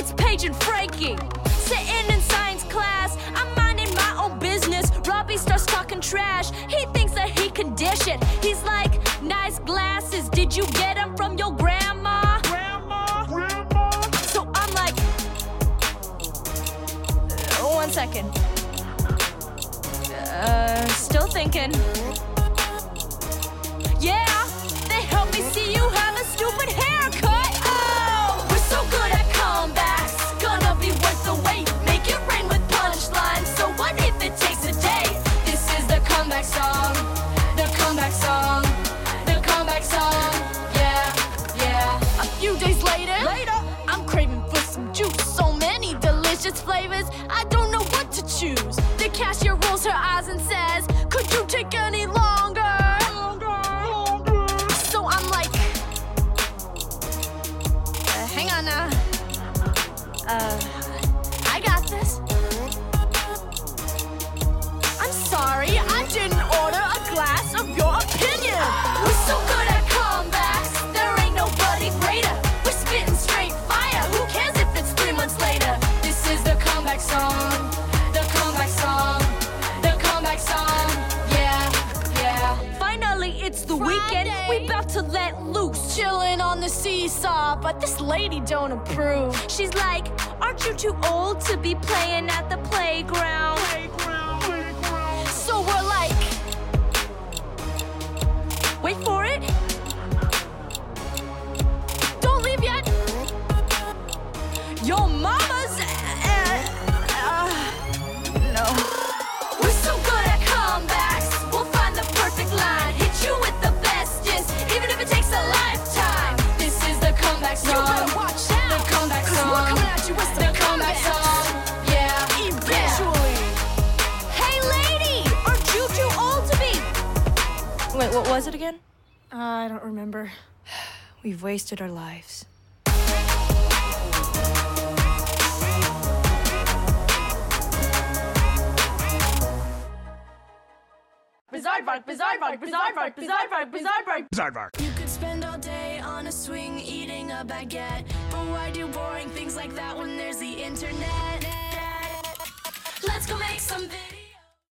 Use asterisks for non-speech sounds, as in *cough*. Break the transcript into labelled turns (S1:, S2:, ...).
S1: It's Paige and Frankie. Sitting in science class, I'm minding my own business. Robbie starts talking trash. He thinks that he can dish it. He's like, nice glasses. Did you get them from your grandma?
S2: Grandma? Grandma?
S1: So I'm like, oh, one second. Uh, still thinking. Yeah!
S2: Delicious flavors.
S1: Let loose.
S2: Chilling on the seesaw, but this lady don't approve.
S1: She's like, Aren't you too old to be playing at the playground?
S2: Playground, playground. So we're like,
S1: wait for it.
S2: Don't leave yet.
S1: Your mama's. Wait, what was it again?
S2: Uh, I don't remember. *sighs*
S1: We've wasted our lives.
S2: Bizaardvark, bizarre bark, Bizaardvark, bizarre
S1: bark, Bizaardvark. Zarvark.
S2: You could spend all day on a swing eating a baguette. But why do boring things like that when there's the internet?
S1: Let's go
S2: make some videos.